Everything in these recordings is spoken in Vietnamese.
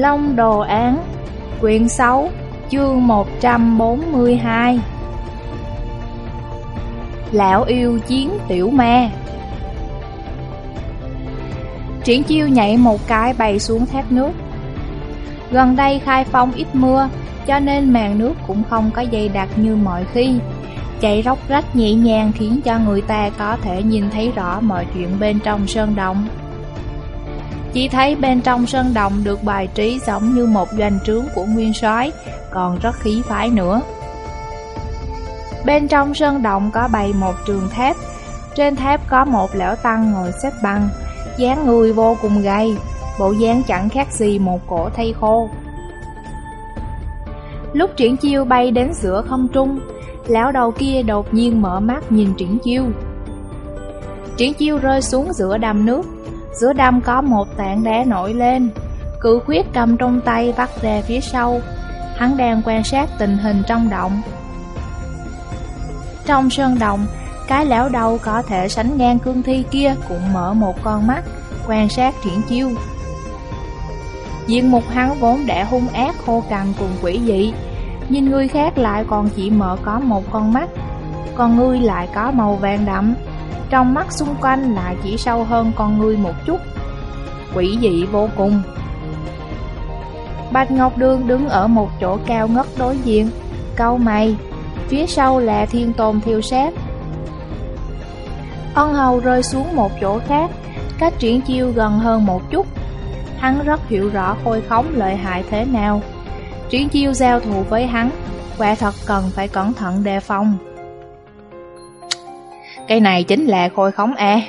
Long Đồ Án, Quyển 6 Chương 142 Lão yêu chiến tiểu ma. Triển chiêu nhảy một cái bay xuống thác nước. Gần đây khai phong ít mưa, Cho nên màn nước cũng không có dày đặc như mọi khi. Chạy róc rách nhẹ nhàng khiến cho người ta có thể nhìn thấy rõ mọi chuyện bên trong sơn động chỉ thấy bên trong sân đồng được bài trí giống như một doanh trướng của nguyên soái, còn rất khí phái nữa. Bên trong sân động có bày một trường thép, trên thép có một lão tăng ngồi xếp bằng, dáng người vô cùng gầy, bộ dáng chẳng khác gì một cổ thây khô. Lúc triển chiêu bay đến giữa không trung, lão đầu kia đột nhiên mở mắt nhìn triển chiêu. Triển chiêu rơi xuống giữa đầm nước, Giữa đâm có một tảng đá nổi lên. Cự khuyết cầm trong tay vắt ra phía sau. Hắn đang quan sát tình hình trong động. Trong sơn động, Cái lão đầu có thể sánh ngang cương thi kia Cũng mở một con mắt, Quan sát triển chiêu. Diện mục hắn vốn đã hung ác khô cằn cùng quỷ dị. Nhìn người khác lại còn chỉ mở có một con mắt, Còn ngươi lại có màu vàng đậm trong mắt xung quanh lại chỉ sâu hơn con ngươi một chút. Quỷ dị vô cùng. Bạch Ngọc Đương đứng ở một chỗ cao ngất đối diện Câu mày. Phía sau là thiên tôn thiêu sát Ân hầu rơi xuống một chỗ khác, Cách triển chiêu gần hơn một chút. Hắn rất hiểu rõ khôi khống lợi hại thế nào. Triển chiêu giao thủ với hắn, Quả thật cần phải cẩn thận đề phòng cái này chính là khôi khống e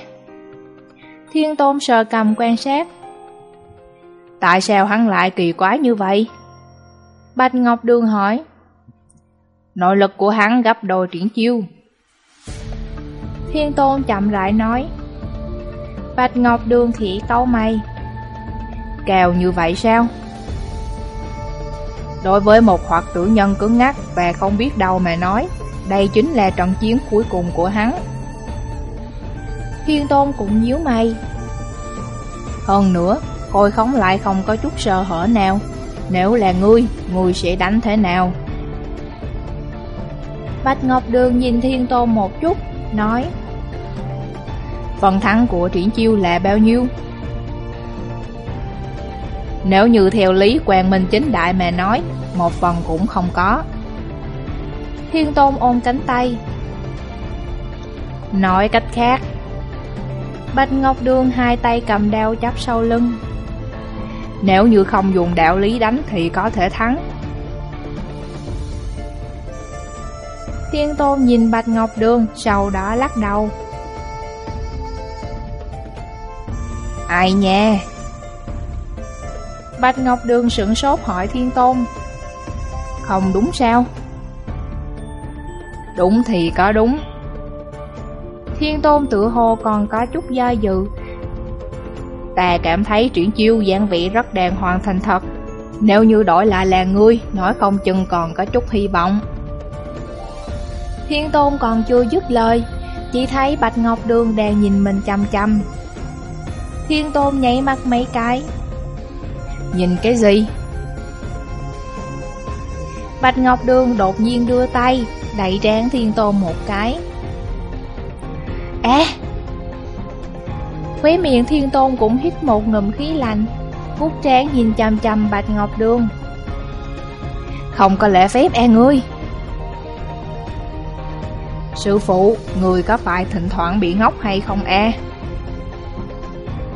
Thiên Tôn sờ cầm quan sát. Tại sao hắn lại kỳ quái như vậy? Bạch Ngọc Đường hỏi. Nội lực của hắn gấp đôi triển chiêu. Thiên Tôn chậm rãi nói. Bạch Ngọc Đường khỉ tấu mày. Cào như vậy sao? Đối với một hoạt tử nhân cứng ngắc và không biết đâu mà nói, đây chính là trận chiến cuối cùng của hắn. Thiên Tôn cũng nhíu mày. Hơn nữa, khôi khống lại không có chút sơ hở nào. Nếu là ngươi, ngươi sẽ đánh thế nào? Bạch Ngọc Đường nhìn Thiên Tôn một chút, nói Phần thắng của triển chiêu là bao nhiêu? Nếu như theo lý quan minh chính đại mà nói, một phần cũng không có. Thiên Tôn ôm cánh tay. Nói cách khác, Bạch Ngọc Đường hai tay cầm đao chắp sau lưng. Nếu như không dùng đạo lý đánh thì có thể thắng. Thiên Tôn nhìn Bạch Ngọc Đường, sau đó lắc đầu. Ai nha Bạch Ngọc Đường sững sốt hỏi Thiên Tôn. Không đúng sao? Đúng thì có đúng. Thiên Tôn tự hồ còn có chút do dự. Ta cảm thấy chuyển chiêu dạng vị rất đàng hoàng thành thật. Nếu như đổi lại là ngươi, nói không chừng còn có chút hy vọng. Thiên Tôn còn chưa dứt lời, chỉ thấy Bạch Ngọc Đường đang nhìn mình chăm chăm. Thiên Tôn nhảy mắt mấy cái. Nhìn cái gì? Bạch Ngọc Đường đột nhiên đưa tay, đẩy trán Thiên Tôn một cái. À Khóe miệng thiên tôn cũng hít một ngụm khí lạnh Phút trán nhìn chằm chằm Bạch Ngọc Đường. Không có lẽ phép e ngươi. Sư phụ, người có phải thỉnh thoảng bị ngốc hay không e?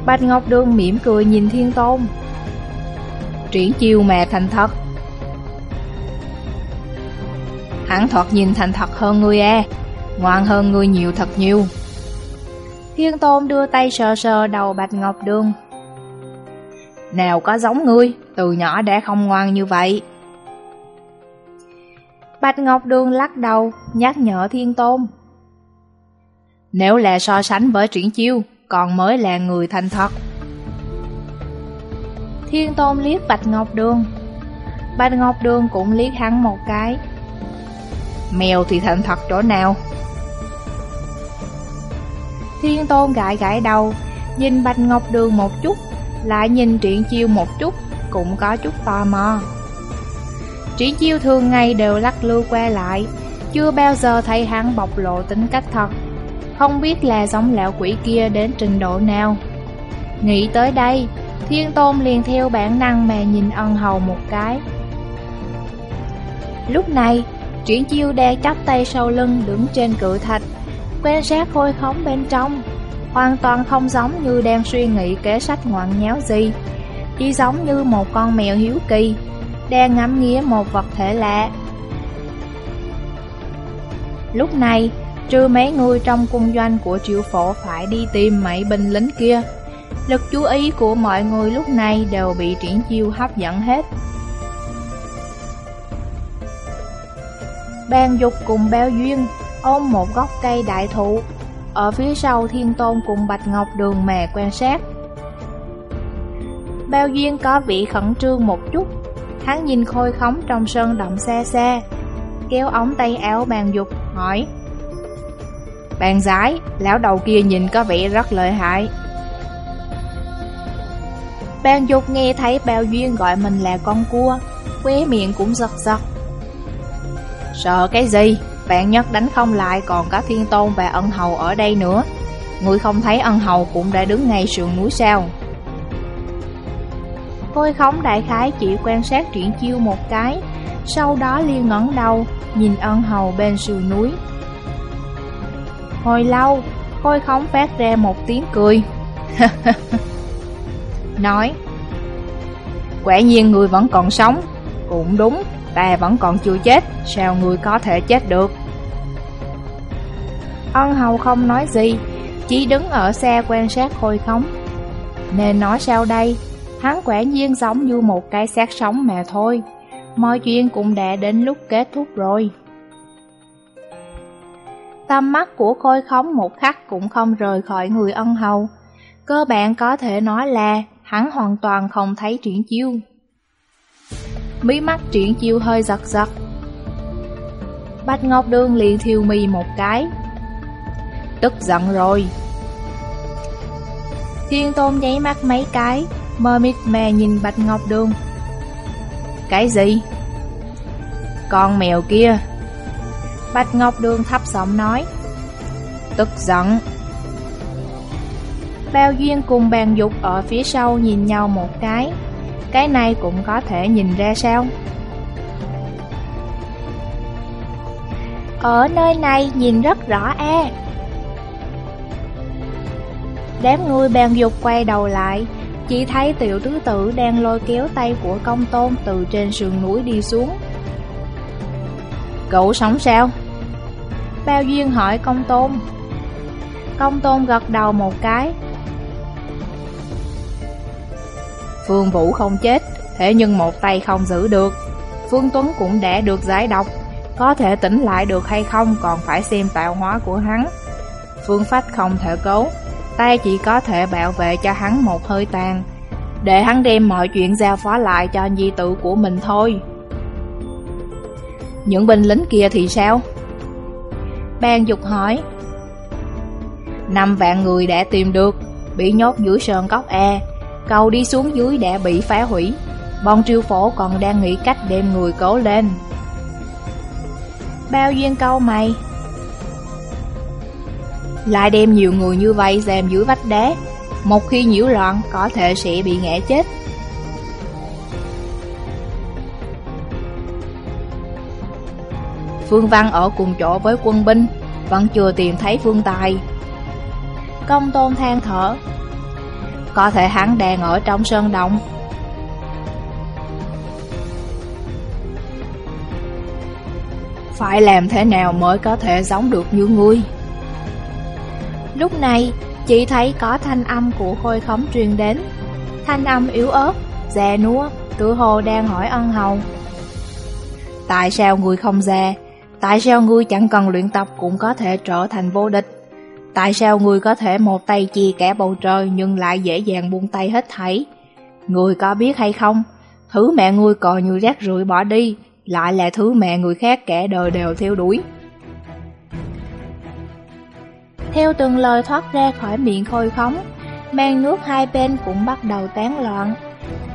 Bạch Ngọc Đường mỉm cười nhìn thiên tôn. Triển chiêu mà thành thật. Hắn thoạt nhìn thành thật hơn ngươi e Ngoan hơn ngươi nhiều thật nhiều. Thiên Tôn đưa tay sờ sờ đầu Bạch Ngọc Đường. Nào có giống ngươi, từ nhỏ đã không ngoan như vậy. Bạch Ngọc Đường lắc đầu, nhắc nhở Thiên Tôn. Nếu là so sánh với triển chiêu, còn mới là người thành thật. Thiên Tôn liếc Bạch Ngọc Đường. Bạch Ngọc Đường cũng liếc hắn một cái. Mèo thì thành thật chỗ nào? Thiên Tôn gãi gãi đầu, nhìn Bạch Ngọc Đường một chút, lại nhìn Triển Chiêu một chút, cũng có chút tò mò. Triển chiêu thường ngày đều lắc lư qua lại, chưa bao giờ thấy hắn bộc lộ tính cách thật. Không biết là giống lão quỷ kia đến trình độ nào. Nghĩ tới đây, Thiên Tôn liền theo bản năng mà nhìn ân hầu một cái. Lúc này, Triển chiêu đang chắp tay sau lưng đứng trên cự thạch, quan sát khôi khống bên trong. Hoàn toàn không giống như đang suy nghĩ kế sách ngoạn nháo gì, chỉ giống như một con mèo hiếu kỳ, đang ngắm nghía một vật thể lạ. Lúc này, trừ mấy người trong cung doanh của triệu phổ phải đi tìm mấy binh lính kia, lực chú ý của mọi người lúc này đều bị triển chiêu hấp dẫn hết. Ban dục cùng bao duyên, ôm một gốc cây đại thụ, ở phía sau thiên tôn cùng Bạch Ngọc Đường mè quan sát. Bao duyên có vị khẩn trương một chút, hắn nhìn khôi khống trong sơn động xa xa, kéo ống tay áo bàn dục, hỏi. Bàn giái, lão đầu kia nhìn có vẻ rất lợi hại. Bàn dục nghe thấy bao duyên gọi mình là con cua, quế miệng cũng giật giật. Sợ cái gì? Vạn nhất đánh không lại, còn có thiên tôn và ân hầu ở đây nữa. Người không thấy ân hầu cũng đã đứng ngay sườn núi sao Khôi khống đại khái chỉ quan sát triển chiêu một cái, Sau đó liên ngẩng đầu, Nhìn ân hầu bên sườn núi. Hồi lâu Khôi khống phát ra một tiếng cười. Nói, Quả nhiên người vẫn còn sống. Cũng đúng. Ta vẫn còn chưa chết, Sao người có thể chết được? Ân hầu không nói gì, Chỉ đứng ở xe quan sát khôi khống Nên nói sao đây? Hắn quả nhiên giống như một cái xác sống mà thôi. Mọi chuyện cũng đã đến lúc kết thúc rồi. Tâm mắt của khôi khống một khắc cũng không rời khỏi người ân hầu. Cơ bản có thể nói là hắn hoàn toàn không thấy triển chiêu. Mí mắt triển chiêu hơi giật giật. Bạch Ngọc Đường liền thiêu mì một cái. Tức giận rồi. Thiên Tôn nháy mắt mấy cái Mơ mịt mè nhìn Bạch Ngọc Đường. Cái gì? Con mèo kia. Bạch Ngọc Đường thấp giọng nói. Tức giận. Bao Duyên cùng bàn dục ở phía sau nhìn nhau một cái. Cái này cũng có thể nhìn ra sao? Ở nơi này nhìn rất rõ e Đám người bàn dục quay đầu lại, Chỉ thấy tiểu tứ tử đang lôi kéo tay của công tôn từ trên sườn núi đi xuống. Cậu sống sao? Bao Duyên hỏi công tôn. Công tôn gật đầu một cái Phương Vũ không chết, Thế nhưng một tay không giữ được. Phương Tuấn cũng đã được giải độc, Có thể tỉnh lại được hay không còn phải xem tạo hóa của hắn. Phương Phách không thể cấu, tay chỉ có thể bảo vệ cho hắn một hơi tàn, Để hắn đem mọi chuyện giao phó lại cho di tử của mình thôi. Những binh lính kia thì sao? Ban dục hỏi. Năm vạn người đã tìm được, Bị nhốt dưới sơn cốc E Cầu đi xuống dưới đã bị phá hủy. Bọn triều phổ còn đang nghĩ cách đem người cố lên. Bao duyên câu mày. Lại đem nhiều người như vậy dèm dưới vách đá. Một khi nhiễu loạn, có thể sẽ bị ngã chết. Phương Văn ở cùng chỗ với quân binh, Vẫn chưa tìm thấy Phương Tài. Công tôn than thở. Có thể hắn đang ở trong sơn động Phải làm thế nào mới có thể giống được như ngươi Lúc này, chỉ thấy có thanh âm của khôi khống truyền đến. Thanh âm yếu ớt, già nua, tự hồ đang hỏi ân hầu. Tại sao ngươi không già? Tại sao ngươi chẳng cần luyện tập cũng có thể trở thành vô địch? Tại sao ngươi có thể một tay chia kẻ bầu trời nhưng lại dễ dàng buông tay hết thảy? Ngươi có biết hay không? Thứ mẹ ngươi cò như rác rưởi bỏ đi, lại là thứ mẹ người khác kẻ đời đều theo đuổi. Theo từng lời thoát ra khỏi miệng khôi khống, mang nước hai bên cũng bắt đầu tán loạn.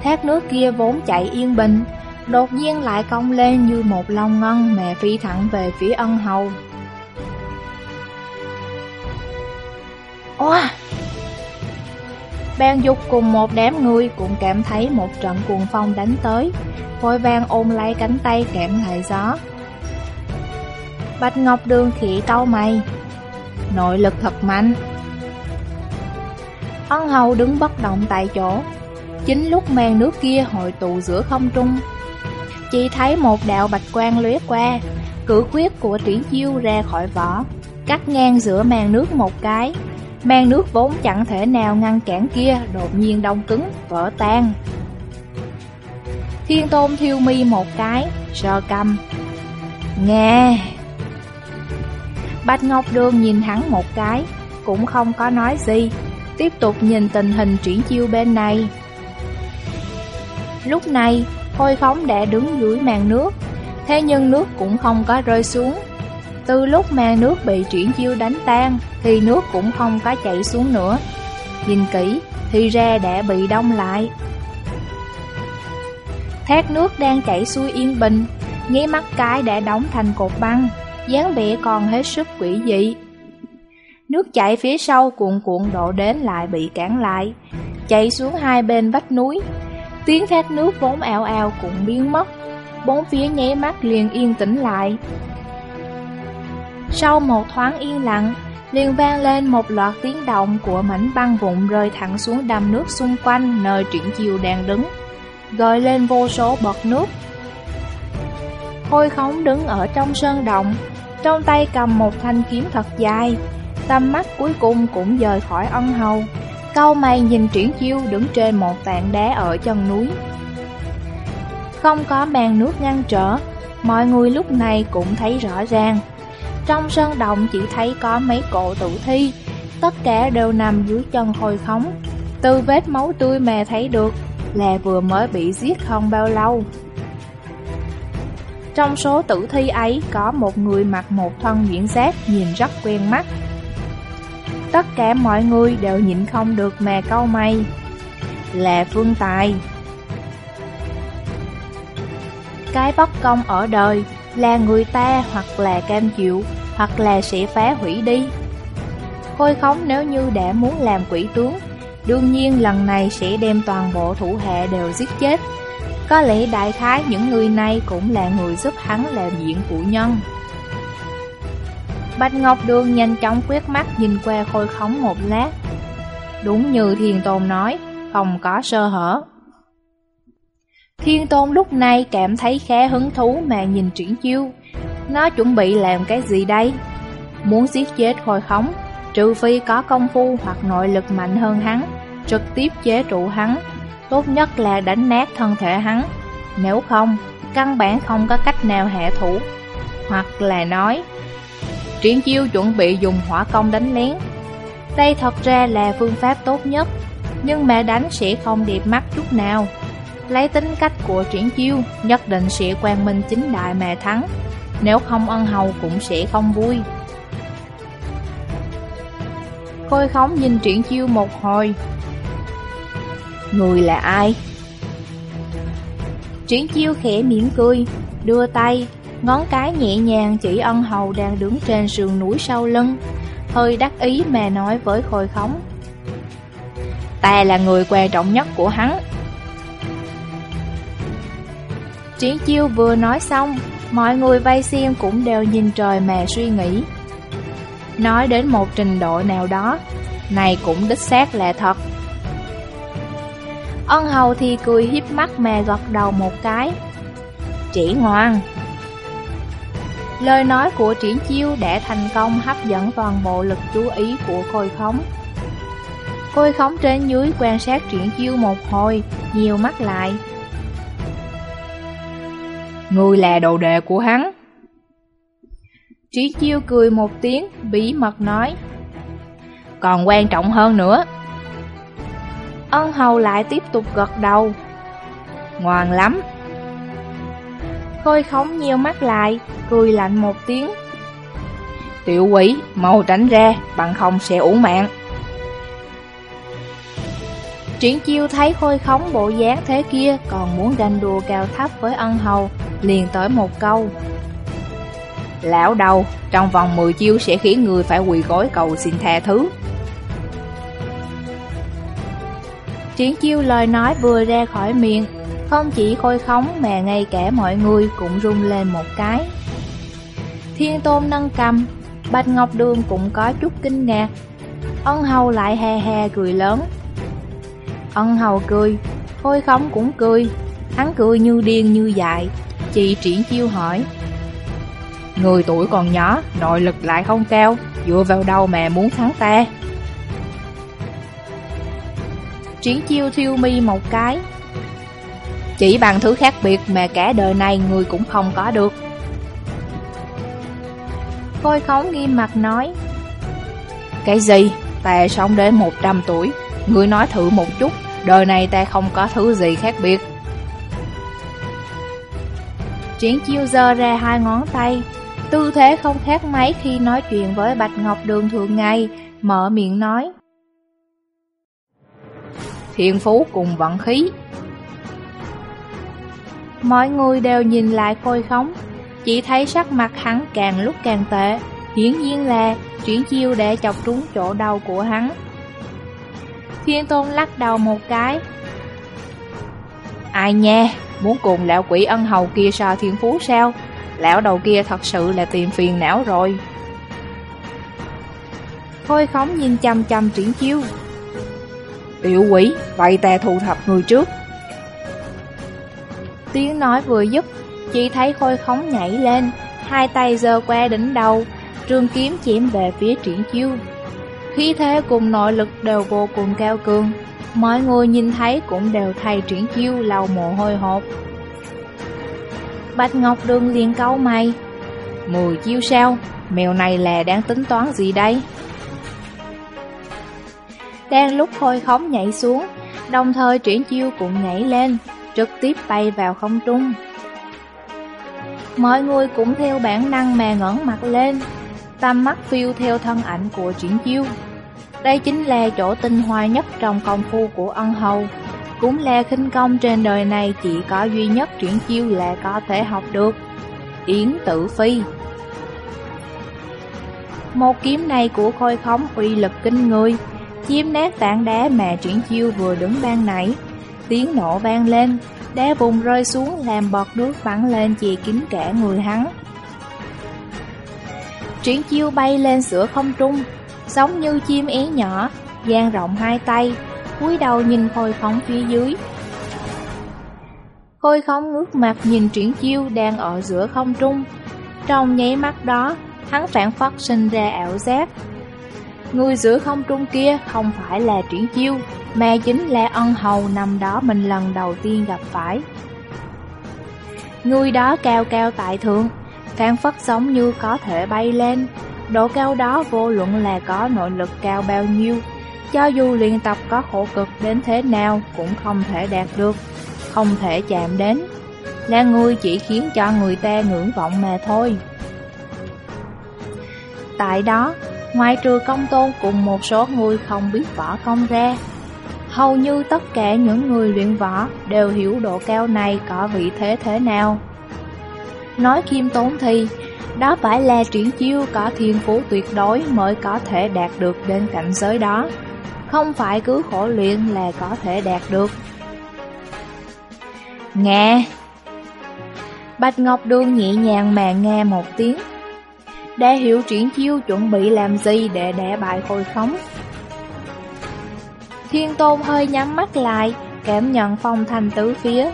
Thác nước kia vốn chạy yên bình, đột nhiên lại cong lên như một long ngân mà phi thẳng về phía ân hầu. Oa! Ban dục cùng một đám người cũng cảm thấy một trận cuồng phong đánh tới, vội vàng ôm lấy cánh tay kẹm lại gió. Bạch Ngọc Đường khỉ cau mày, nội lực thật mạnh. Ân hầu đứng bất động tại chỗ, chính lúc màn nước kia hội tụ giữa không trung. Chỉ thấy một đạo bạch quang lóe qua, cử quyết của triển chiêu ra khỏi vỏ, cắt ngang giữa màn nước một cái, Mang nước vốn chẳng thể nào ngăn cản kia đột nhiên đông cứng, vỡ tan. Thiên tôn thiêu mi một cái, sờ cầm. Nghe! Bạch Ngọc Đường nhìn hắn một cái, cũng không có nói gì, tiếp tục nhìn tình hình chuyển chiêu bên này. Lúc này, Hôi Phóng đã đứng dưới màn nước, thế nhưng nước cũng không có rơi xuống, từ lúc màn nước bị chuyển chiêu đánh tan, Thì nước cũng không có chảy xuống nữa. Nhìn kỹ, thì ra đã bị đông lại. Thác nước đang chảy xuôi yên bình, Nháy mắt cái đã đóng thành cột băng, dáng vẻ còn hết sức quỷ dị. Nước chảy phía sau cuộn cuộn đổ đến lại bị cản lại Chạy xuống hai bên vách núi. Tiếng thác nước vốn ảo ảo cũng biến mất, Bốn phía nháy mắt liền yên tĩnh lại sau một thoáng yên lặng, liền vang lên một loạt tiếng động của mảnh băng vụn rơi thẳng xuống đầm nước xung quanh nơi triển chiều đang đứng, gợi lên vô số bọt nước. Khôi khống đứng ở trong sơn động, trong tay cầm một thanh kiếm thật dài, tâm mắt cuối cùng cũng rời khỏi ân hầu. Câu mày nhìn triển chiêu đứng trên một tảng đá ở chân núi. Không có màn nước ngăn trở, mọi người lúc này cũng thấy rõ ràng trong sơn động chỉ thấy có mấy cổ tử thi, tất cả đều nằm dưới chân hồi khống. Từ vết máu tươi mà thấy được là vừa mới bị giết không bao lâu. Trong số tử thi ấy có một người mặc một thân diễn giáp nhìn rất quen mắt. Tất cả mọi người đều nhịn không được mà câu mày. Là Phương Tài. Cái bất công ở đời là người ta hoặc là cam chịu hoặc là sẽ phá hủy đi. Khôi khống nếu như đã muốn làm quỷ tướng, đương nhiên lần này sẽ đem toàn bộ thủ hạ đều giết chết. Có lẽ đại khái những người này cũng là người giúp hắn làm diện phụ nhân. Bạch Ngọc Đường nhanh chóng quét mắt nhìn qua khôi khống một lát. Đúng như thiền tồn nói, không có sơ hở. Thiên Tôn lúc này cảm thấy khá hứng thú mà nhìn triển chiêu. Nó chuẩn bị làm cái gì đây? Muốn giết chết khôi khống, trừ phi có công phu hoặc nội lực mạnh hơn hắn, trực tiếp chế trụ hắn, tốt nhất là đánh nát thân thể hắn. Nếu không, căn bản không có cách nào hạ thủ. Hoặc là nói, triển chiêu chuẩn bị dùng hỏa công đánh lén. Đây thật ra là phương pháp tốt nhất, nhưng mà đánh sẽ không đẹp mắt chút nào. Lấy tính cách của triển chiêu, nhất định sẽ quan minh chính đại mà thắng. Nếu không ân hầu cũng sẽ không vui Khôi khống nhìn triển chiêu một hồi Người là ai? Triển chiêu khẽ miễn cười Đưa tay Ngón cái nhẹ nhàng chỉ ân hầu đang đứng trên sườn núi sau lưng Hơi đắc ý mà nói với khôi khống Ta là người quan trọng nhất của hắn Triển chiêu vừa nói xong Mọi người vây xem cũng đều nhìn trời mà suy nghĩ. Nói đến một trình độ nào đó Này cũng đích xác là thật. Ân hầu thì cười hiếp mắt mà gật đầu một cái. Chỉ ngoan. Lời nói của triển chiêu đã thành công hấp dẫn toàn bộ lực chú ý của khôi khống. Khôi khống trên dưới quan sát triển chiêu một hồi, nhiều mắt lại Ngươi là đồ đệ của hắn. Trí chiêu cười một tiếng, bí mật nói. Còn quan trọng hơn nữa. Ân hầu lại tiếp tục gật đầu. Ngoan lắm. Khôi khống nhiều mắt lại, cười lạnh một tiếng. Tiểu quỷ, mau tránh ra, bằng không sẽ uổng mạng. Triển chiêu thấy khôi khống bộ dáng thế kia còn muốn ganh đùa cao thấp với ân hầu, liền tới một câu. Lão đầu, trong vòng 10 chiêu sẽ khiến người phải quỳ gối cầu xin tha thứ. Triển chiêu lời nói vừa ra khỏi miệng, không chỉ khôi khống mà ngay cả mọi người cũng rung lên một cái. Thiên tôn nâng cầm, Bạch Ngọc Đường cũng có chút kinh ngạc. Ân hầu lại hè hè cười lớn. Ân hầu cười, khôi khống cũng cười, hắn cười như điên như dại. Chị triển chiêu hỏi. Người tuổi còn nhỏ, nội lực lại không cao, dựa vào đâu mà muốn thắng ta? Triển chiêu thiêu mi một cái Chỉ bằng thứ khác biệt mà cả đời này người cũng không có được Khôi khống nghiêm mặt nói Cái gì? Ta sống đến 100 tuổi Người nói thử một chút Đời này ta không có thứ gì khác biệt Triển chiêu giơ ra hai ngón tay. Tư thế không khác mấy khi nói chuyện với Bạch Ngọc Đường thường ngày, Mở miệng nói. Thiên phú cùng vận khí. Mọi người đều nhìn lại khôi khống. Chỉ thấy sắc mặt hắn càng lúc càng tệ. Hiển nhiên là chuyển chiêu để chọc trúng chỗ đau của hắn. Thiên tôn lắc đầu một cái. Ai nha, muốn cùng lão quỷ ân hầu kia so thiên phú sao? Lão đầu kia thật sự là tìm phiền não rồi. Khôi khóng nhìn chăm chăm triển chiêu. Tiểu quỷ, vậy ta thu thập người trước. Tiếng nói vừa dứt Chỉ thấy khôi khóng nhảy lên Hai tay giơ qua đỉnh đầu Trường kiếm chém về phía triển chiêu. Khí thế cùng nội lực đều vô cùng cao cường. Mọi người nhìn thấy cũng đều thay triển chiêu lau mồ hôi hột. Bạch Ngọc Đường liền câu mày. Mười chiêu sao? Mèo này là đang tính toán gì đây? Đang lúc khôi khống nhảy xuống, Đồng thời triển chiêu cũng nhảy lên, Trực tiếp bay vào không trung. Mọi người cũng theo bản năng mà ngẩng mặt lên, Tầm mắt phiêu theo thân ảnh của triển chiêu. Đây chính là chỗ tinh hoa nhất trong công phu của ân hầu. Cũng là khinh công trên đời này chỉ có duy nhất chuyển chiêu là có thể học được. Yến Tử Phi. Một kiếm này của khôi khống uy lực kinh người, Chiếm nát tảng đá mà chuyển chiêu vừa đứng ban nãy. Tiếng nổ vang lên, Đá vùng rơi xuống làm bọt nước bắn lên chì kín cả người hắn. Chuyển chiêu bay lên giữa không trung Giống như chim én nhỏ, dang rộng hai tay, cúi đầu nhìn khôi khống phía dưới. Khôi khống ngước mặt nhìn triển chiêu đang ở giữa không trung. Trong nháy mắt đó, Hắn phản phất sinh ra ảo giác. Người giữa không trung kia không phải là triển chiêu, Mà chính là ân hầu năm đó mình lần đầu tiên gặp phải. Người đó cao cao tại thượng, phản phất giống như có thể bay lên. Độ cao đó vô luận là có nội lực cao bao nhiêu Cho dù luyện tập có khổ cực đến thế nào cũng không thể đạt được Không thể chạm đến. Là người chỉ khiến cho người ta ngưỡng vọng mà thôi. Tại đó, ngoài trừ công tôn cùng một số người không biết võ công ra Hầu như tất cả những người luyện võ đều hiểu độ cao này có vị thế thế nào. Nói khiêm tốn thì, đó phải là triển chiêu có thiên phú tuyệt đối mới có thể đạt được đến cảnh giới đó. Không phải cứ khổ luyện là có thể đạt được. Nghe Bạch Ngọc Đương nhẹ nhàng mà nghe một tiếng. Đã hiểu triển chiêu chuẩn bị làm gì để đẻ bại khôi khống. Thiên Tôn hơi nhắm mắt lại, cảm nhận phong thanh tứ phía,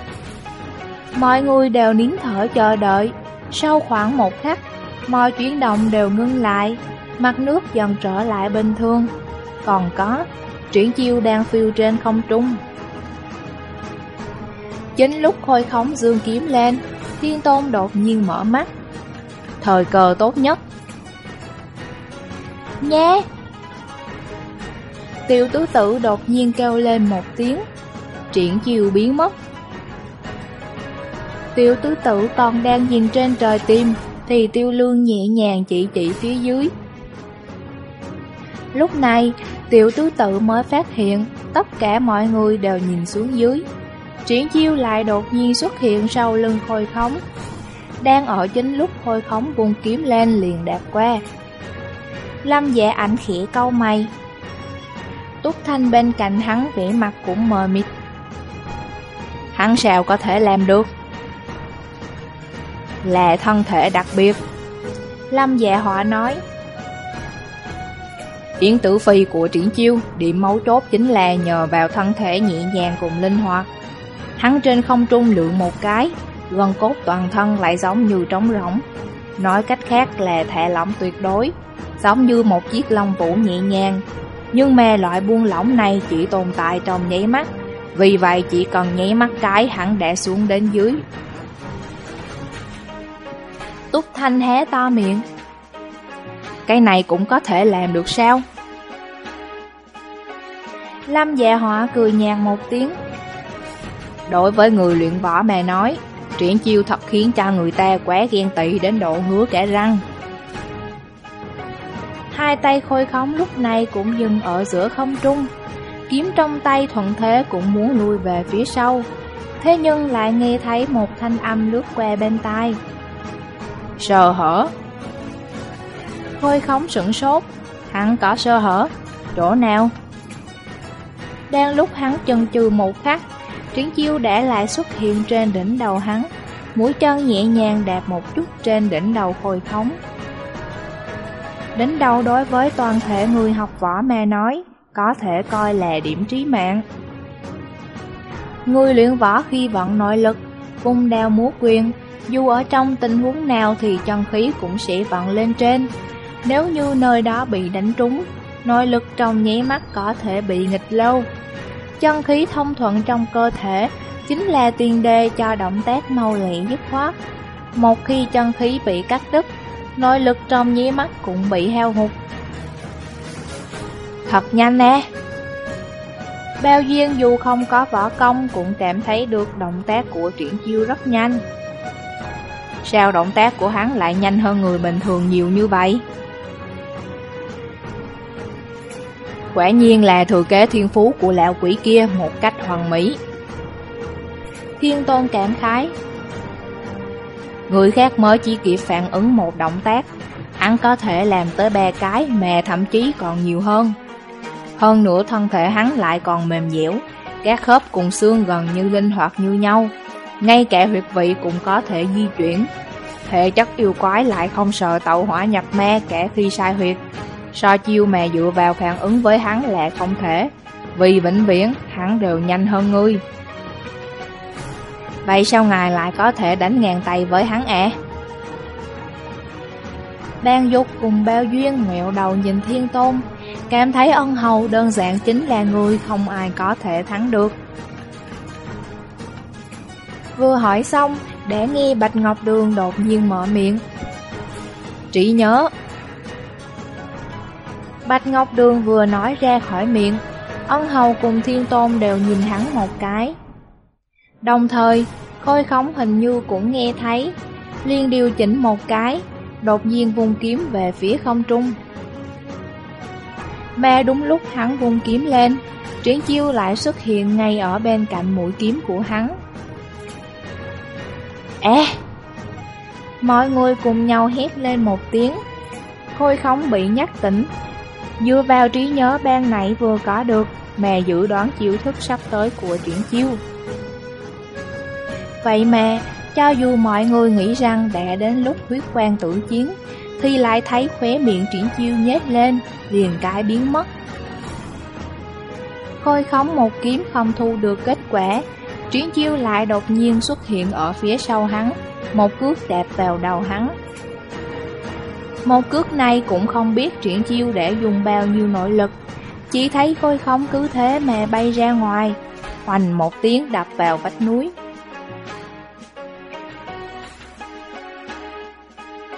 Mọi người đều nín thở chờ đợi sau khoảng một khắc, Mọi chuyển động đều ngưng lại, Mặt nước dần trở lại bình thường. Còn có chuyển chiêu đang phiêu trên không trung. Chính lúc khôi khống dương kiếm lên, Thiên tôn đột nhiên mở mắt. Thời cờ tốt nhất. Nhé! Tiểu tứ tử đột nhiên kêu lên một tiếng. Triển chiêu biến mất. Tiêu tứ tử còn đang nhìn trên trời tim Thì tiêu lương nhẹ nhàng chỉ chỉ phía dưới Lúc này, tiểu tứ tự mới phát hiện tất cả mọi người đều nhìn xuống dưới. Triển chiêu lại đột nhiên xuất hiện sau lưng khôi khống. Đang ở chính lúc khôi khống vùng kiếm lên liền đạp qua. Lâm dạ ảnh khẽ câu mày. Túc Thanh bên cạnh hắn vẻ mặt cũng mờ mịt. Hắn sao có thể làm được? Là thân thể đặc biệt. Lâm dạ họa nói. Yến tử phi của triển chiêu, điểm mấu chốt chính là nhờ vào thân thể nhẹ nhàng cùng linh hoạt. Hắn trên không trung lượng một cái, gần cốt toàn thân lại giống như trống rỗng. Nói cách khác là thả lỏng tuyệt đối, giống như một chiếc lông vũ nhẹ nhàng. Nhưng mà loại buông lỏng này chỉ tồn tại trong nháy mắt, vì vậy chỉ cần nháy mắt cái hắn đã xuống đến dưới. Túc Thanh hé to miệng, cái này cũng có thể làm được sao? Lâm dạ họa cười nhạt một tiếng. Đối với người luyện võ mà nói, triển chiêu thật khiến cho người ta quá ghen tị đến độ ngứa cả răng. Hai tay khôi khống lúc này cũng dừng ở giữa không trung. Kiếm trong tay thuận thế cũng muốn lui về phía sau. Thế nhưng lại nghe thấy một thanh âm lướt qua bên tai. Sờ hở, Khôi khống sửng sốt Hắn có sơ hở. Chỗ nào? Đang lúc hắn chần chừ một khắc Triển chiêu đã lại xuất hiện trên đỉnh đầu hắn. Mũi chân nhẹ nhàng đạp một chút trên đỉnh đầu khôi khống. Đỉnh đầu đối với toàn thể người học võ mà nói Có thể coi là điểm trí mạng. Người luyện võ khi vận nội lực Vung đao múa quyền dù ở trong tình huống nào thì chân khí cũng sẽ vặn lên trên nếu như nơi đó bị đánh trúng, nội lực trong nháy mắt có thể bị nghịch lâu. Chân khí thông thuận trong cơ thể chính là tiền đề cho động tác mau lẹ dứt khoát. Một khi chân khí bị cắt đứt, nội lực trong nháy mắt cũng bị heo hụt. Thật nhanh nè! Bao Duyên dù không có võ công cũng cảm thấy được động tác của triển chiêu rất nhanh. Sao động tác của hắn lại nhanh hơn người bình thường nhiều như vậy? Quả nhiên là thừa kế thiên phú của lão quỷ kia một cách hoàn mỹ. Thiên tôn cảm khái Người khác mới chỉ kịp phản ứng một động tác, Hắn có thể làm tới ba cái mà thậm chí còn nhiều hơn Hơn nữa thân thể hắn lại còn mềm dẻo, Các khớp cùng xương gần như linh hoạt như nhau ngay cả huyệt vị cũng có thể di chuyển. Thể chất yêu quái lại không sợ tẩu hỏa nhập ma kẻ khi sai huyệt. So chiêu mà dựa vào phản ứng với hắn là không thể. Vì vĩnh viễn, hắn đều nhanh hơn ngươi. Vậy sao ngài lại có thể đánh ngàn tay với hắn ạ? À? Đang dục cùng bao duyên ngẹo đầu nhìn thiên tôn. Cảm thấy ân hầu đơn giản chính là người không ai có thể thắng được. Vừa hỏi xong, để nghe Bạch Ngọc Đường đột nhiên mở miệng Chỉ nhớ, Bạch Ngọc Đường vừa nói ra khỏi miệng, ân hầu cùng thiên tôn đều nhìn hắn một cái. Đồng thời, khôi khống hình như cũng nghe thấy, liền điều chỉnh một cái, đột nhiên vung kiếm về phía không trung. Mà đúng lúc hắn vung kiếm lên, triển chiêu lại xuất hiện ngay ở bên cạnh mũi kiếm của hắn. Ê! Mọi người cùng nhau hét lên một tiếng, khôi khống bị nhắc tỉnh, Dựa vào trí nhớ ban nãy vừa có được mẹ dự đoán chiêu thức sắp tới của triển chiêu. Vậy mà cho dù mọi người nghĩ rằng đã đến lúc huyết quan tử chiến Thì lại thấy khóe miệng triển chiêu nhét lên Liền cái biến mất. Khôi khống một kiếm không thu được kết quả Triển chiêu lại đột nhiên xuất hiện ở phía sau hắn, Một cước đạp vào đầu hắn. Một cước này cũng không biết triển chiêu để dùng bao nhiêu nội lực, Chỉ thấy khôi không cứ thế mà bay ra ngoài, Hoành một tiếng đập vào vách núi.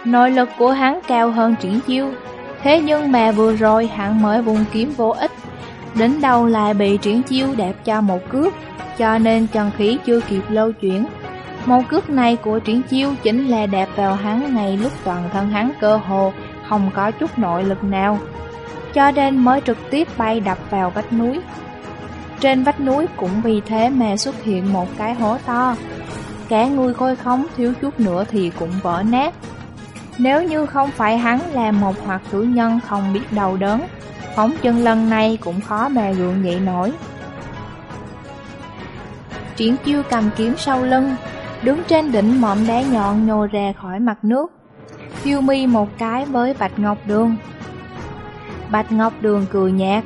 Nội lực của hắn cao hơn triển chiêu, Thế nhưng mà vừa rồi hắn mới vùng kiếm vô ích, Đến đâu lại bị triển chiêu đẹp cho một cước. Cho nên chân khí chưa kịp lâu chuyển một cước này của triển chiêu chính là đạp vào hắn ngay lúc toàn thân hắn cơ hồ không có chút nội lực nào, cho nên mới trực tiếp bay đập vào vách núi. Trên vách núi cũng vì thế mà xuất hiện một cái hố to. Cả người khôi khống thiếu chút nữa thì cũng vỡ nát. Nếu như không phải hắn là một hoặc chủ nhân không biết đầu đớn, phóng chân lần này cũng khó mà gượng dậy nổi. Triển chiêu cầm kiếm sau lưng, đứng trên đỉnh mỏm đá nhọn nhô ra khỏi mặt nước. Phiêu mi một cái với Bạch Ngọc Đường. Bạch Ngọc Đường cười nhạt.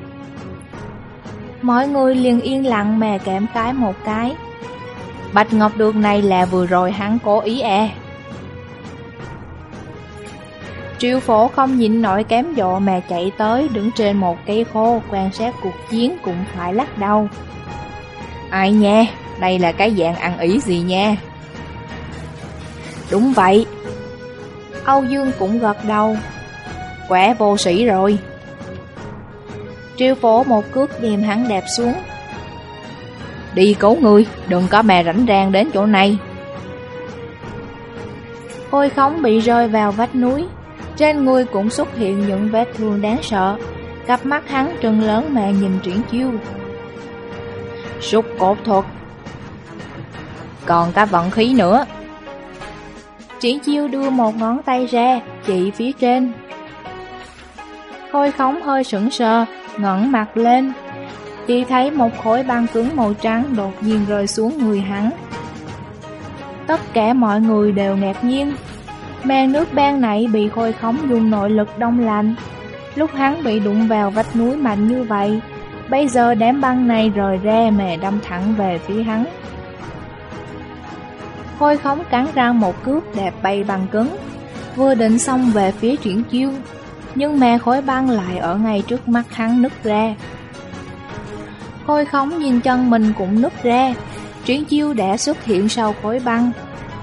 Mọi người liền yên lặng mà cảm cái một cái. Bạch Ngọc Đường này là vừa rồi hắn cố ý à. Triệu phổ không nhịn nổi kém dọ mà chạy tới đứng trên một cây khô quan sát cuộc chiến cũng phải lắc đầu. Ai nha, đây là cái dạng ăn ý gì nha? Đúng vậy. Âu Dương cũng gật đầu. Quẻ vô sĩ rồi. Triêu phổ một cước đem hắn đẹp xuống. Đi cố ngươi đừng có mè rảnh rang đến chỗ này. Khôi khống bị rơi vào vách núi, trên người cũng xuất hiện những vết thương đáng sợ. Cặp mắt hắn trừng lớn mà nhìn triển chiêu. Súc cột thuật còn cả vận khí nữa Triển chiêu đưa một ngón tay ra, chỉ phía trên. Khôi khống hơi sững sờ, ngẩng mặt lên. Chỉ thấy một khối băng cứng màu trắng đột nhiên rơi xuống người hắn. Tất cả mọi người đều ngạc nhiên. Màn nước ban nãy bị khôi khống dùng nội lực đông lạnh. Lúc hắn bị đụng vào vách núi mạnh như vậy, bây giờ đám băng này rời ra mà đâm thẳng về phía hắn. Khôi khống cắn ra một cước đẹp bay băng cứng, vừa định xong về phía triển chiêu, nhưng mẹ khối băng lại ở ngay trước mắt hắn nứt ra. Khôi khống nhìn chân mình cũng nứt ra, triển chiêu đã xuất hiện sau khối băng.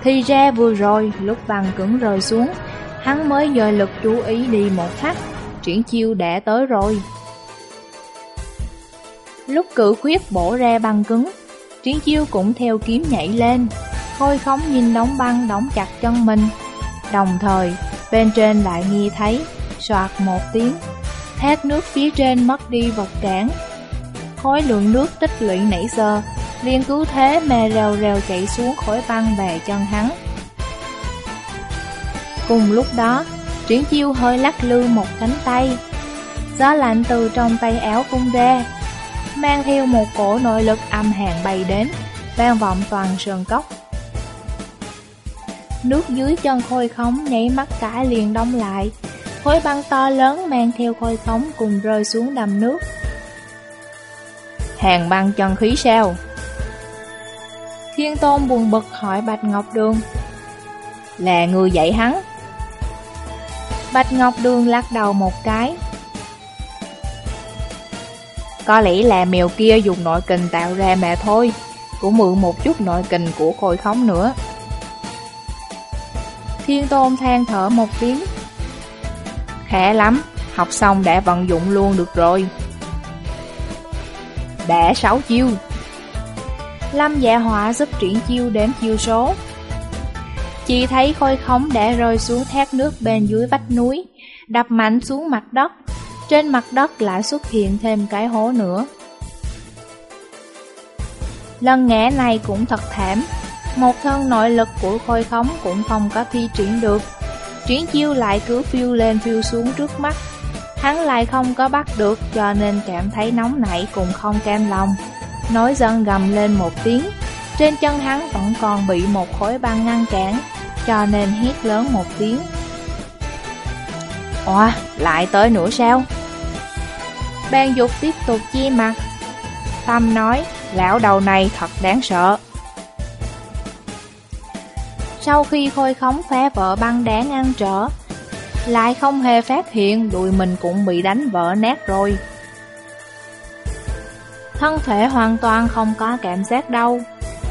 Thì ra vừa rồi, lúc băng cứng rơi xuống, hắn mới dời lực chú ý đi một khắc, triển chiêu đã tới rồi. Lúc cử khuyết bổ ra băng cứng, triển chiêu cũng theo kiếm nhảy lên, Khôi khống nhìn đóng băng đóng chặt chân mình. Đồng thời, bên trên lại nghe thấy Soạt một tiếng Thác nước phía trên mất đi vật cản. Khối lượng nước tích lũy nảy sơ Liên cứu thế mè rèo rèo chạy xuống khỏi băng bè chân hắn. Cùng lúc đó, Triển chiêu hơi lắc lư một cánh tay Gió lạnh từ trong tay áo cung ra Mang theo một cổ nội lực âm hàn bay đến, Vang vọng toàn sườn cốc. Nước dưới chân khôi khống nhảy mắt cả liền đông lại. Khối băng to lớn mang theo khôi khống cùng rơi xuống đầm nước. Hàng băng chân khí sao? Thiên Tôn buồn bực hỏi Bạch Ngọc Đường. Là người dạy hắn. Bạch Ngọc Đường lắc đầu một cái. Có lẽ là mèo kia dùng nội kình tạo ra mà thôi, Cũng mượn một chút nội kình của khôi khống nữa. Thiên Tôn than thở một tiếng. Khẽ lắm, học xong đã vận dụng luôn được rồi. Đã sáu chiêu. Lâm dạ họa giúp triển chiêu đếm chiêu số. Chỉ thấy khôi khống đã rơi xuống thác nước bên dưới vách núi, đập mạnh xuống mặt đất. Trên mặt đất lại xuất hiện thêm cái hố nữa. Lần ngã này cũng thật thảm, một thân nội lực của khôi khống cũng không có thi triển được. Triển chiêu lại cứ phiêu lên phiêu xuống trước mắt. Hắn lại không có bắt được cho nên cảm thấy nóng nảy cũng không cam lòng. Nói dân gầm lên một tiếng Trên chân hắn vẫn còn bị một khối băng ngăn cản Cho nên hét lớn một tiếng. Ồ, lại tới nữa sao? Ban dục tiếp tục chia mặt. Tâm nói, lão đầu này thật đáng sợ sau khi khôi khống phá vợ băng đá ngăn trở, Lại không hề phát hiện đùi mình cũng bị đánh vỡ nát rồi. Thân thể hoàn toàn không có cảm giác đau,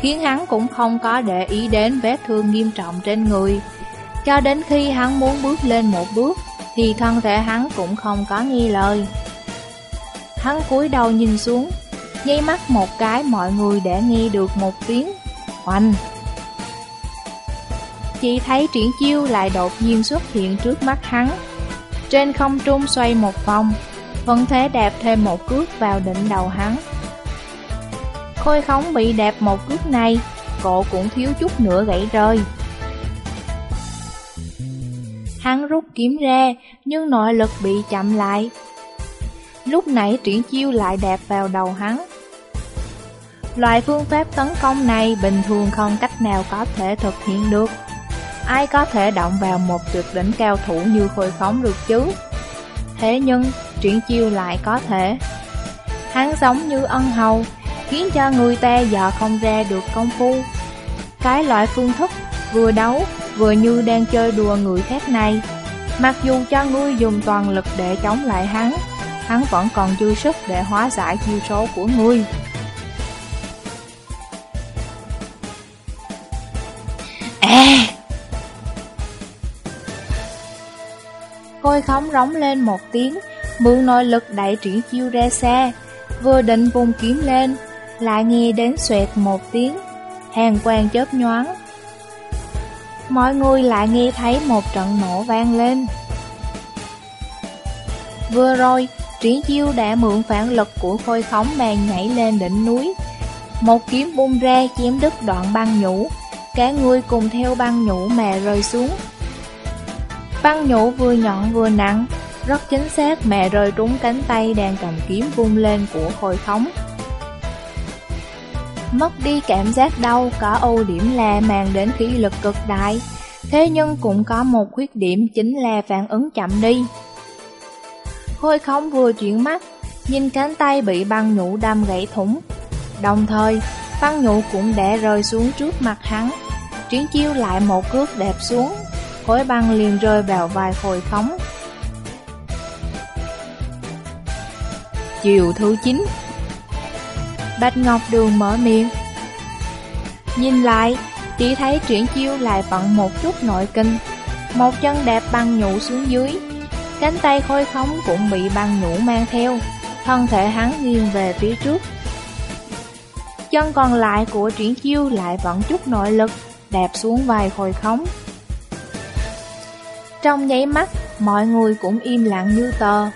Khiến hắn cũng không có để ý đến vết thương nghiêm trọng trên người. Cho đến khi hắn muốn bước lên một bước, Thì thân thể hắn cũng không có nghi lời. Hắn cúi đầu nhìn xuống, Nháy mắt một cái mọi người để nghe được một tiếng Oanh chỉ thấy triển chiêu lại đột nhiên xuất hiện trước mắt hắn. Trên không trung xoay một vòng, vẫn thế đạp thêm một cước vào đỉnh đầu hắn. Khôi khống bị đẹp một cước này, cổ cũng thiếu chút nữa gãy rơi. Hắn rút kiếm ra, nhưng nội lực bị chậm lại. Lúc nãy triển chiêu lại đẹp vào đầu hắn. Loại phương pháp tấn công này bình thường không cách nào có thể thực hiện được. Ai có thể động vào một tuyệt đỉnh cao thủ như khôi khống được chứ? Thế nhưng, triển chiêu lại có thể. Hắn giống như ân hầu, khiến cho người ta dò không ra được công phu. Cái loại phương thức vừa đấu vừa như đang chơi đùa người khác này. Mặc dù cho ngươi dùng toàn lực để chống lại hắn, hắn vẫn còn dư sức để hóa giải chiêu số của ngươi. Khôi khống rống lên một tiếng, mượn nội lực đẩy triển chiêu ra xa, vừa định vùng kiếm lên, lại nghe đến xoẹt một tiếng, hàng quang chớp nhoáng. Mọi người lại nghe thấy một trận nổ vang lên. Vừa rồi, triển chiêu đã mượn phản lực của khôi khống mà nhảy lên đỉnh núi. Một kiếm bung ra chém đứt đoạn băng nhũ, cả người cùng theo băng nhũ mà rơi xuống. Băng nhũ vừa nhọn vừa nặng, rất chính xác mẹ rơi trúng cánh tay đang cầm kiếm vung lên của khôi khống. Mất đi cảm giác đau có ưu điểm là mang đến khí lực cực đại, thế nhưng cũng có một khuyết điểm chính là phản ứng chậm đi. Khôi khống vừa chuyển mắt, nhìn cánh tay bị băng nhũ đâm gãy thủng. Đồng thời, băng nhũ cũng đã rơi xuống trước mặt hắn. Triển chiêu lại một cước đẹp xuống, khối băng liền rơi vào vai khôi Thống. Chiều thứ 9 Bạch Ngọc Đường mở miệng. Nhìn lại, chỉ thấy triển chiêu lại vận một chút nội kinh. Một chân đẹp băng nhũ xuống dưới Cánh tay khôi khống cũng bị băng nhũ mang theo Thân thể hắn nghiêng về phía trước. Chân còn lại của triển chiêu lại vận chút nội lực Đạp xuống vai khôi khống trong nháy mắt, mọi người cũng im lặng như tờ.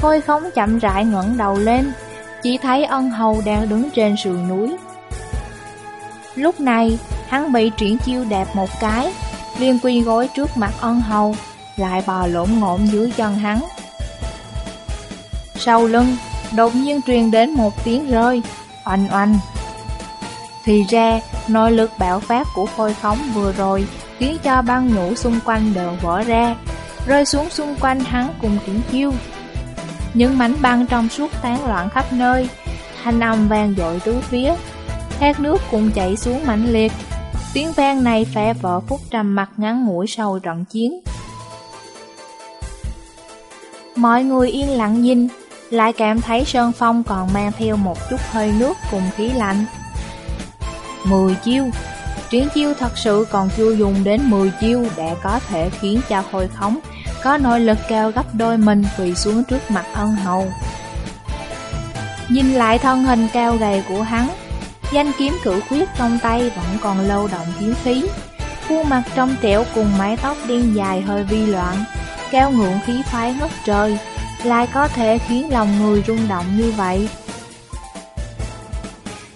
Khôi khống chậm rãi ngẩng đầu lên Chỉ thấy ân hầu đang đứng trên sườn núi. Lúc này, hắn bị triển chiêu đẹp một cái Liên quy gối trước mặt ân hầu Lại bò lộn ngộn dưới chân hắn. Sau lưng, đột nhiên truyền đến một tiếng rơi Oanh oanh. Thì ra, nội lực bạo phát của khôi khống vừa rồi Khiến cho băng nhũ xung quanh đều vỡ ra Rơi xuống xung quanh hắn cùng triển chiêu những mảnh băng trong suốt tán loạn khắp nơi, thanh âm vang dội tứ phía. Thác nước cùng chảy xuống mãnh liệt. Tiếng vang này phá vỡ phút trầm mặt ngắn ngủi sau trận chiến. Mọi người yên lặng nhìn, lại cảm thấy Sơn Phong còn mang theo một chút hơi nước cùng khí lạnh. Mười chiêu Triển chiêu thật sự còn chưa dùng đến 10 chiêu để có thể khiến cho khôi khống có nội lực cao gấp đôi mình quỳ xuống trước mặt ân hầu. Nhìn lại thân hình cao gầy của hắn, danh kiếm cử khuyết trong tay vẫn còn lâu động kiếm khí. Khuôn mặt trong trẻo cùng mái tóc đen dài hơi vi loạn, cao ngưỡng khí phái ngất trời, lại có thể khiến lòng người rung động như vậy.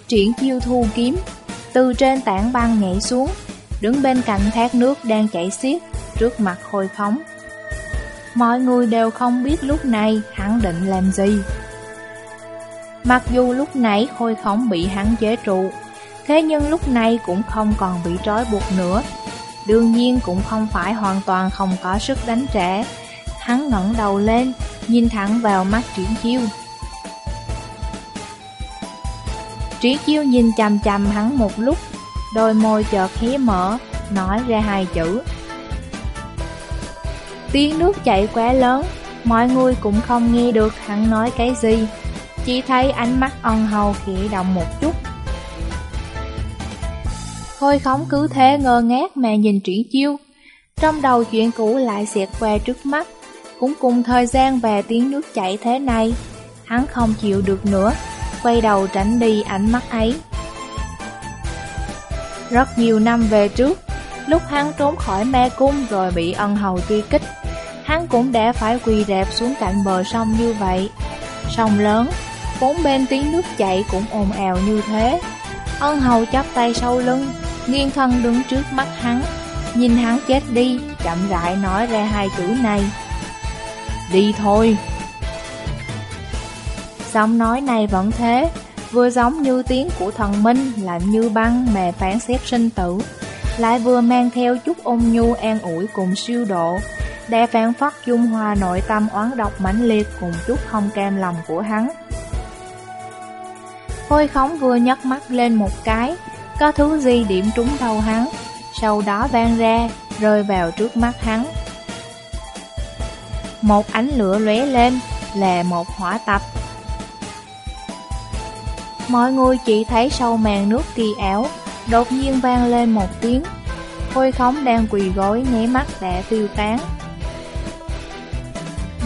Triển chiêu thu kiếm, từ trên tảng băng nhảy xuống, đứng bên cạnh thác nước đang chảy xiết, trước mặt khôi phóng. Mọi người đều không biết lúc này hắn định làm gì Mặc dù lúc nãy khôi khống bị hắn chế trụ Thế nhưng lúc này cũng không còn bị trói buộc nữa Đương nhiên cũng không phải hoàn toàn không có sức đánh trẻ. Hắn ngẩng đầu lên, nhìn thẳng vào mắt triển chiêu Triết chiêu nhìn chằm chằm hắn một lúc Đôi môi chợt hé mở, nói ra hai chữ Tiếng nước chảy quá lớn, mọi người cũng không nghe được hắn nói cái gì. Chỉ thấy ánh mắt ân hầu khẽ động một chút. Thôi khống cứ thế ngơ ngác mà nhìn triển chiêu. Trong đầu chuyện cũ lại xẹt qua trước mắt, cũng cùng thời gian và tiếng nước chảy thế này. Hắn không chịu được nữa, quay đầu tránh đi ánh mắt ấy. Rất nhiều năm về trước, lúc hắn trốn khỏi ma cung rồi bị ân hầu truy kích, hắn cũng đã phải quỳ rạp xuống cạnh bờ sông như vậy. Sông lớn, bốn bên tiếng nước chảy cũng ồn ào như thế. Ân hầu chắp tay sau lưng, nghiêng thân đứng trước mắt hắn, nhìn hắn chết đi, chậm rãi nói ra hai chữ này. Đi thôi. Giọng nói này vẫn thế, vừa giống như tiếng của thần minh lạnh như băng mà phán xét sinh tử, lại vừa mang theo chút ôn nhu an ủi cùng siêu độ, để phản phất dung hòa nội tâm oán độc mãnh liệt cùng chút không cam lòng của hắn. Khôi khống vừa nhấc mắt lên một cái, có thứ gì điểm trúng đầu hắn, sau đó vang ra, rơi vào trước mắt hắn. Một ánh lửa lóe lên, là một hỏa tập. Mọi người chỉ thấy sau màn nước kỳ ảo, đột nhiên vang lên một tiếng. Khôi khống đang quỳ gối nháy mắt đã tiêu tán.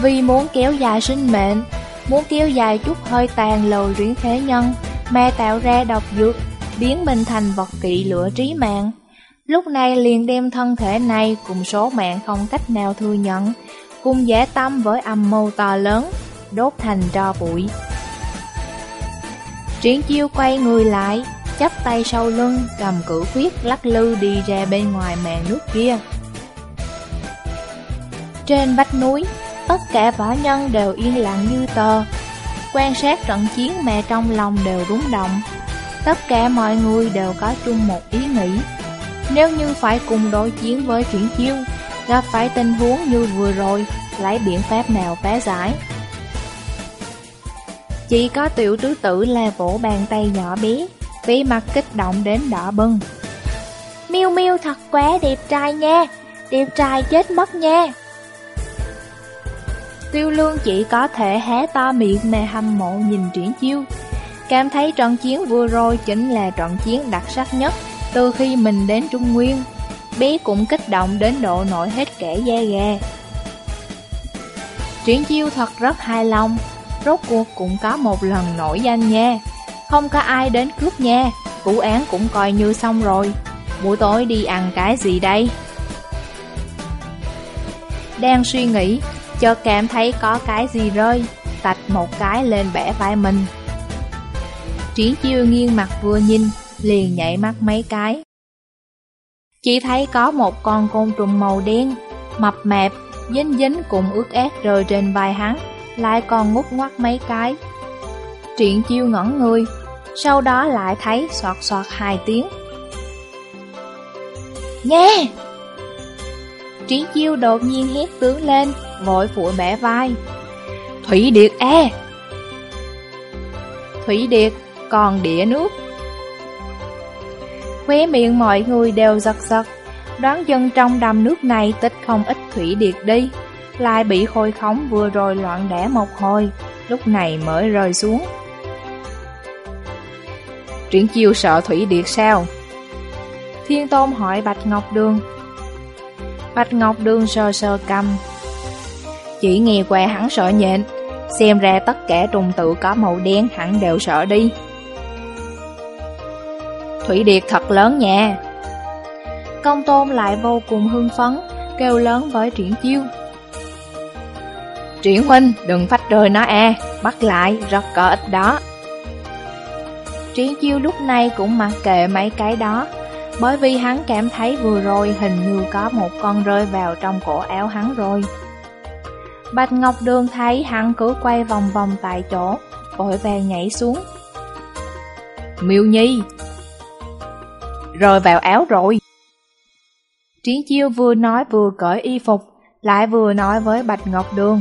Vì muốn kéo dài sinh mệnh, muốn kéo dài chút hơi tàn lầu ruyễn thế nhân, mà tạo ra độc dược, biến mình thành vật kỵ lửa trí mạng. Lúc này liền đem thân thể này cùng số mạng không cách nào thừa nhận, cùng giả tâm với âm mưu to lớn, đốt thành tro bụi. Triển chiêu quay người lại, chắp tay sau lưng, cầm cử khuyết lắc lư đi ra bên ngoài màn nước kia. Trên vách núi, tất cả võ nhân đều yên lặng như tờ, quan sát trận chiến mà trong lòng đều rúng động. Tất cả mọi người đều có chung một ý nghĩ. Nếu như phải cùng đối chiến với Triển chiêu, gặp phải tình huống như vừa rồi, lấy biện pháp nào phá giải. Chỉ có tiểu tứ tử là vỗ bàn tay nhỏ bé, vì mặt kích động đến đỏ bừng. Miêu miêu thật quá đẹp trai nha, đẹp trai chết mất nha. Tiêu lương chỉ có thể hé to miệng mà hâm mộ nhìn triển chiêu. Cảm thấy trận chiến vừa rồi chính là trận chiến đặc sắc nhất từ khi mình đến Trung Nguyên. Bé cũng kích động đến độ nổi hết kẻ da gà. Triển chiêu thật rất hài lòng, rốt cuộc cũng có một lần nổi danh nha. Không có ai đến cướp nha, vụ án cũng coi như xong rồi. Buổi tối đi ăn cái gì đây? Đang suy nghĩ, chợt cảm thấy có cái gì rơi, tạch một cái lên bẻ vai mình. Triển chiêu nghiêng mặt vừa nhìn, liền nhảy mắt mấy cái. Chỉ thấy có một con côn trùng màu đen, mập mạp, dính dính cùng ướt át rơi trên vai hắn, lại còn ngút ngoắt mấy cái. Triển chiêu ngẩn người, sau đó lại thấy soạt soạt hai tiếng. Nghe! Triển chiêu đột nhiên hét tướng lên, vội phụ bẻ vai. Thủy Điệt e! Thủy Điệt, còn đĩa nước. Khóe miệng mọi người đều giật giật, đoán dân trong đầm nước này tích không ít Thủy Điệt đi, lại bị khôi khống vừa rồi loạn đẻ một hồi, lúc này mới rơi xuống. Triển chiêu sợ Thủy Điệt sao? Thiên Tôn hỏi Bạch Ngọc Đường. Bạch Ngọc Đường sờ sờ cầm, chỉ nghe qua hắn sợ nhện Xem ra tất cả trùng tự có màu đen hẳn đều sợ đi Thủy Điệt thật lớn nha Công tôn lại vô cùng hưng phấn Kêu lớn với triển chiêu Triển huynh đừng phách rơi nó e, Bắt lại rất có ích đó Triển chiêu lúc này cũng mặc kệ mấy cái đó Bởi vì hắn cảm thấy vừa rồi hình như có một con rơi vào trong cổ áo hắn rồi Bạch Ngọc Đường thấy hắn cứ quay vòng vòng tại chỗ, vội vàng nhảy xuống. Miêu Nhi Rơi vào áo rồi. Triển chiêu vừa nói vừa cởi y phục, lại vừa nói với Bạch Ngọc Đường.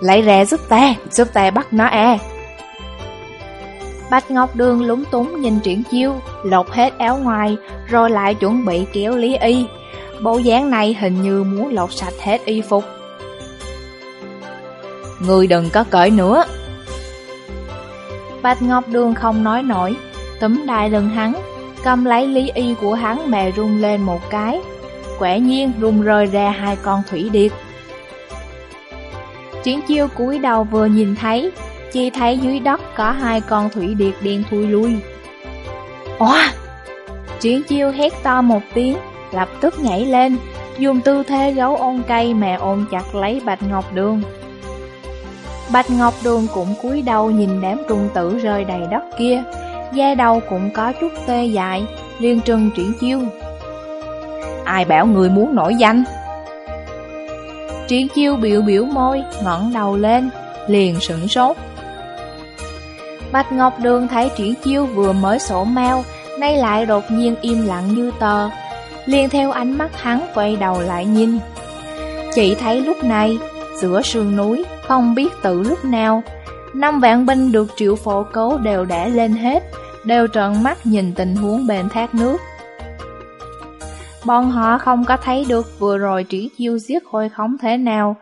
Lấy ra giúp ta, giúp ta bắt nó à. Bạch Ngọc Đường lúng túng nhìn triển chiêu, lột hết áo ngoài, rồi lại chuẩn bị kéo Lý Y. Bộ dáng này hình như muốn lột sạch hết y phục. Người đừng có cởi nữa Bạch Ngọc Đường không nói nổi Tấm đai lưng hắn Cầm lấy lý y của hắn mà rung lên một cái Quả nhiên rung rơi ra hai con thủy điệp Triển chiêu cúi đầu vừa nhìn thấy Chỉ thấy dưới đất có hai con thủy điệp đen thui lui Oa! Triển chiêu hét to một tiếng Lập tức nhảy lên Dùng tư thế gấu ôn cây mà ôm chặt lấy Bạch Ngọc Đường Bạch Ngọc Đường cũng cúi đầu nhìn đám trùng tử rơi đầy đất kia, da đầu cũng có chút tê dại, liên trừng triển chiêu. Ai bảo người muốn nổi danh? Triển chiêu biểu biểu môi, ngẩng đầu lên, liền sửng sốt. Bạch Ngọc Đường thấy triển chiêu vừa mới sổ mau, nay lại đột nhiên im lặng như tờ, liền theo ánh mắt hắn quay đầu lại nhìn. Chỉ thấy lúc này, giữa sườn núi, không biết từ lúc nào, năm vạn binh được triệu phổ cố đều đã lên hết, đều trợn mắt nhìn tình huống bên thác nước. Bọn họ không có thấy được vừa rồi triển chiêu giết khôi khống thế nào,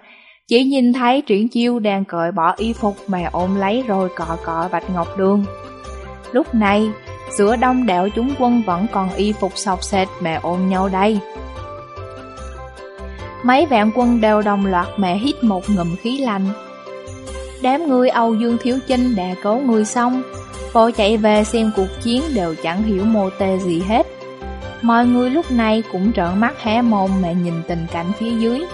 chỉ nhìn thấy triển chiêu đang cởi bỏ y phục mà ôm lấy rồi cọ cọ bạch ngọc đường. Lúc này, giữa đông đảo chúng quân vẫn còn y phục sọc sệt mà ôm nhau đây. Mấy vạn quân đều đồng loạt mẹ hít một ngụm khí lạnh. Đám người Âu Dương Thiếu Chinh đã cứu người xong, vội chạy về xem cuộc chiến đều chẳng hiểu mô tê gì hết. Mọi người lúc này cũng trợn mắt hé mồm mà nhìn tình cảnh phía dưới.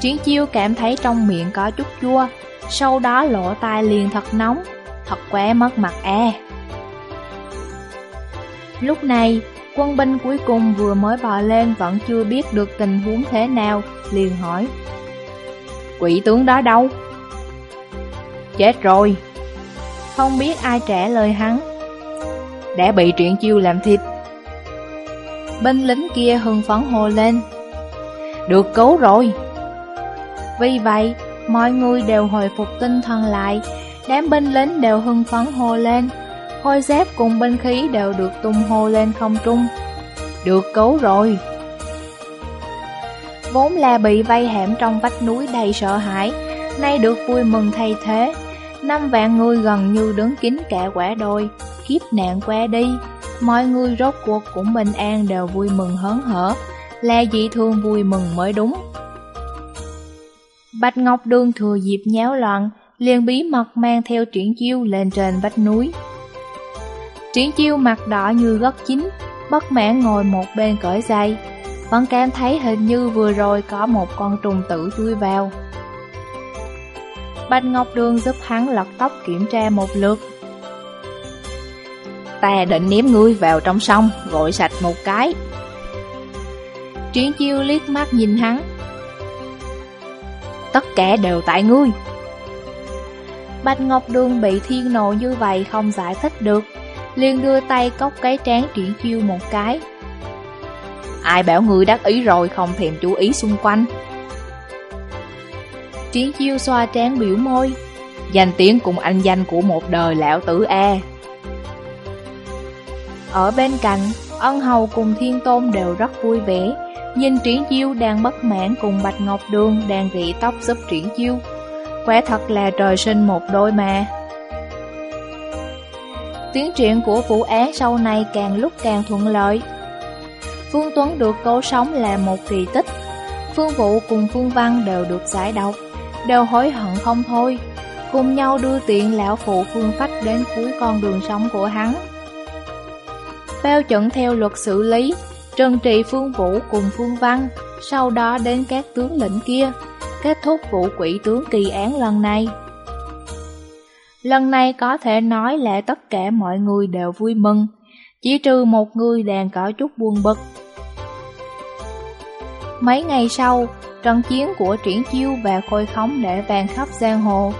Triển chiêu cảm thấy trong miệng có chút chua, sau đó lỗ tai liền thật nóng, thật quá mất mặt e. Lúc này, quân binh cuối cùng vừa mới bò lên vẫn chưa biết được tình huống thế nào, liền hỏi. Quỷ tướng đó đâu? Chết rồi. Không biết ai trả lời hắn. Đã bị truyện chiêu làm thịt. Binh lính kia hưng phấn hô lên. Được cứu rồi. Vì vậy, mọi người đều hồi phục tinh thần lại, đám binh lính đều hưng phấn hô lên. Khôi giáp cùng binh khí đều được tung hô lên không trung. Được cứu rồi. Vốn là bị vây hẻm trong vách núi đầy sợ hãi, nay được vui mừng thay thế. Năm vạn người gần như đứng kín cả quả đôi, kiếp nạn qua đi. Mọi người rốt cuộc cũng bình an đều vui mừng hớn hở, là dị thương vui mừng mới đúng. Bạch Ngọc Đường thừa dịp nháo loạn, liền bí mật mang theo triển chiêu lên trên vách núi. Triển chiêu mặt đỏ như gất chín, bất mãn ngồi một bên cởi dây, vẫn cảm thấy hình như vừa rồi có một con trùng tử chui vào. Bạch Ngọc Đường giúp hắn lật tóc kiểm tra một lượt. Ta định ném ngươi vào trong sông, gội sạch một cái. Triển chiêu liếc mắt nhìn hắn, tất cả đều tại ngươi. Bạch Ngọc Đường bị thiên nộ như vậy không giải thích được, liền đưa tay cốc cái trán triển chiêu một cái. Ai bảo ngươi đắc ý rồi không thèm chú ý xung quanh. Triển chiêu xoa trán biểu môi, danh tiếng cùng anh danh của một đời lão tử A. Ở bên cạnh, ân hầu cùng thiên tôn đều rất vui vẻ, Nhìn Triển Chiêu đang bất mãn cùng Bạch Ngọc Đường đang rỉ tóc giúp Triển Chiêu. Quả thật là trời sinh một đôi mà. Tiến triển của vụ án sau này càng lúc càng thuận lợi. Phương Tuấn được cố sống là một kỳ tích. Phương Vũ cùng Phương Văn đều được giải độc, đều hối hận không thôi, cùng nhau đưa tiện lão phụ Phương Phách đến cuối con đường sống của hắn. Bao chuẩn theo luật xử lý, trần trị Phương Vũ cùng Phương Văn, sau đó đến các tướng lĩnh kia, kết thúc vụ quỷ tướng kỳ án lần này. Lần này có thể nói là tất cả mọi người đều vui mừng, chỉ trừ một người đàn có chút buồn bực. Mấy ngày sau, trận chiến của Triển Chiêu và Khôi Khống để vang khắp giang hồ.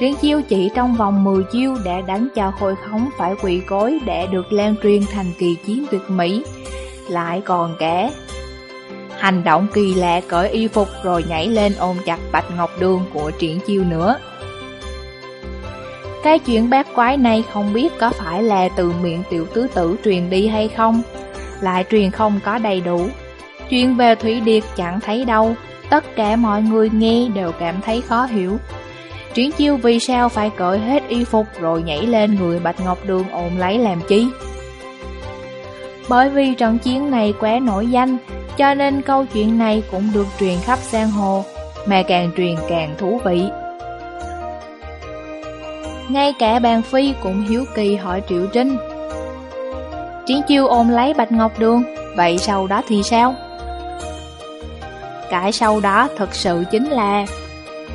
Triển Chiêu chỉ trong vòng 10 chiêu đã đánh cho Khôi Khống phải quỳ cối để được lan truyền thành kỳ chiến tuyệt mỹ, lại còn kẻ Hành động kỳ lạ cởi y phục rồi nhảy lên ôm chặt Bạch Ngọc Đường của triển chiêu nữa. Cái chuyện bát quái này không biết có phải là từ miệng tiểu tứ tử truyền đi hay không, lại truyền không có đầy đủ. Chuyện về Thủy Điệt chẳng thấy đâu, tất cả mọi người nghe đều cảm thấy khó hiểu. Triển chiêu vì sao phải cởi hết y phục rồi nhảy lên người Bạch Ngọc Đường ôm lấy làm chi? Bởi vì trận chiến này quá nổi danh, cho nên câu chuyện này cũng được truyền khắp giang hồ, mà càng truyền càng thú vị. Ngay cả bàn phi cũng hiếu kỳ hỏi Triệu Trinh. Triển chiêu ôm lấy Bạch Ngọc Đường, vậy sau đó thì sao? Cái sau đó thật sự chính là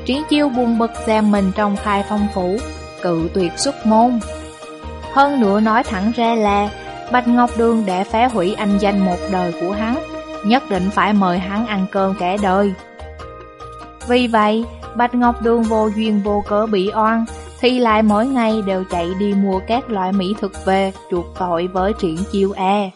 Triển chiêu buồn bực giam mình trong khai phong phủ, cự tuyệt xuất môn. Hơn nữa nói thẳng ra là Bạch Ngọc Đường để phá hủy anh danh một đời của hắn, nhất định phải mời hắn ăn cơm cả đời. Vì vậy, Bạch Ngọc Đường vô duyên vô cớ bị oan, thì lại mỗi ngày đều chạy đi mua các loại mỹ thực về chuộc tội với triển chiêu e